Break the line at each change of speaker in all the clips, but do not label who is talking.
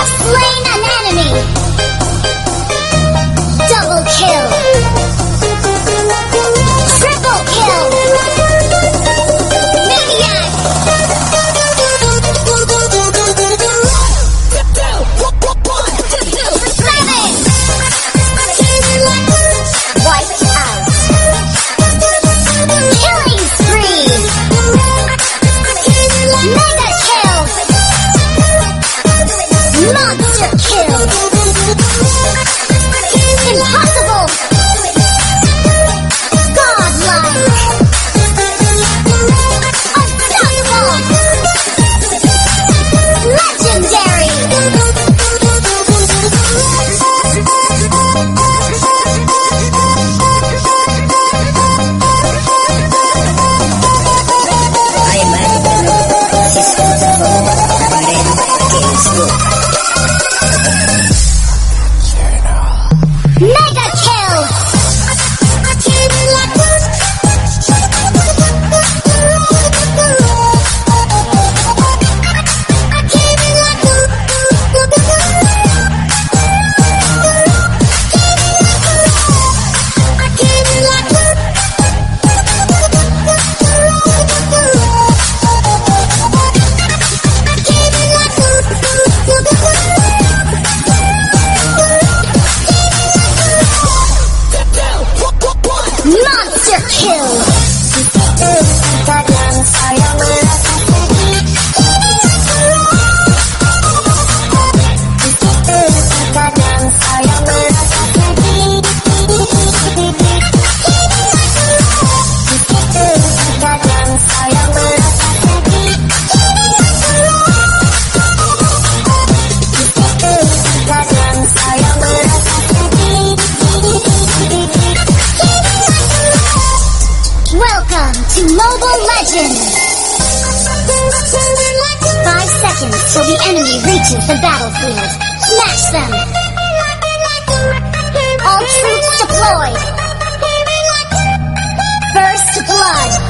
Just Kill. stations till the enemy reaches the battlefield. Smash them! All troops deployed! First blood!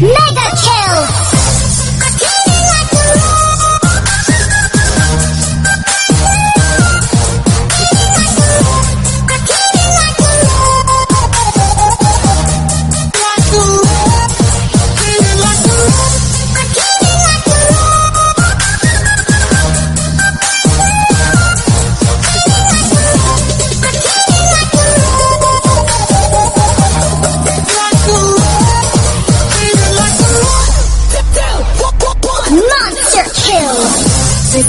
Nice!